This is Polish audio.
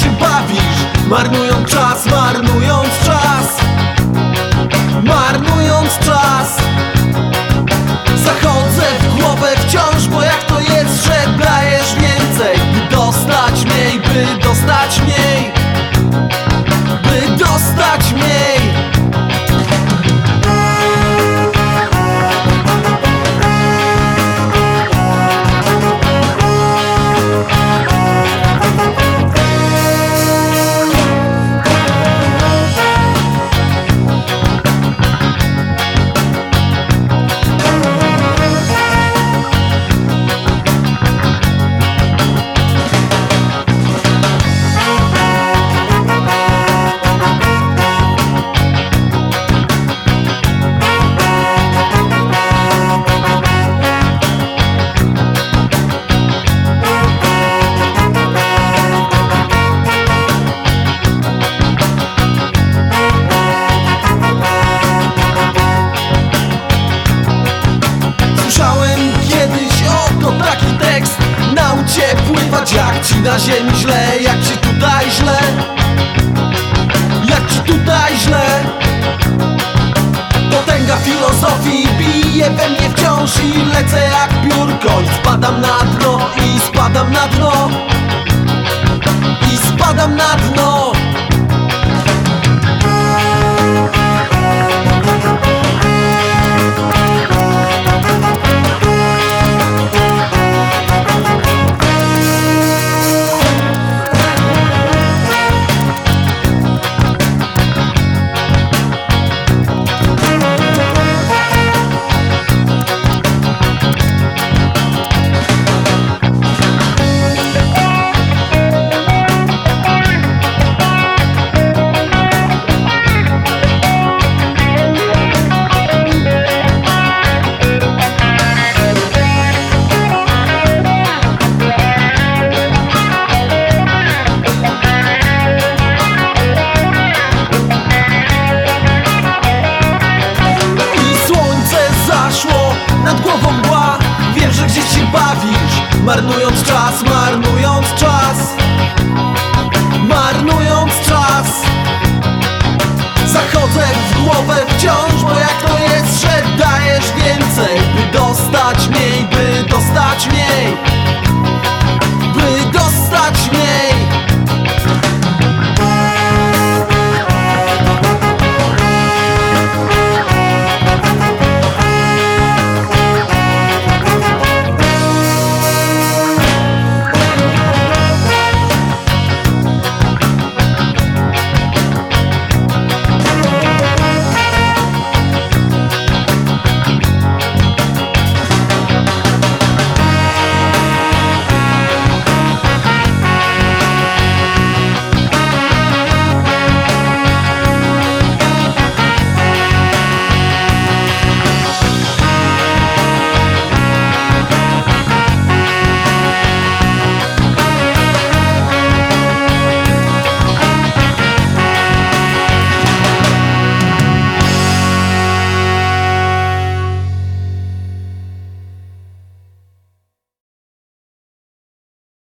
się bawisz Marnując czas, marnując czas. Marnując czas Się pływać jak ci na ziemi źle Jak ci tutaj źle? Jak ci tutaj źle? Potęga filozofii bije we mnie wciąż I lecę jak piórko I spadam na dno I spadam na dno. I spadam na dno Marnując czas, marnując czas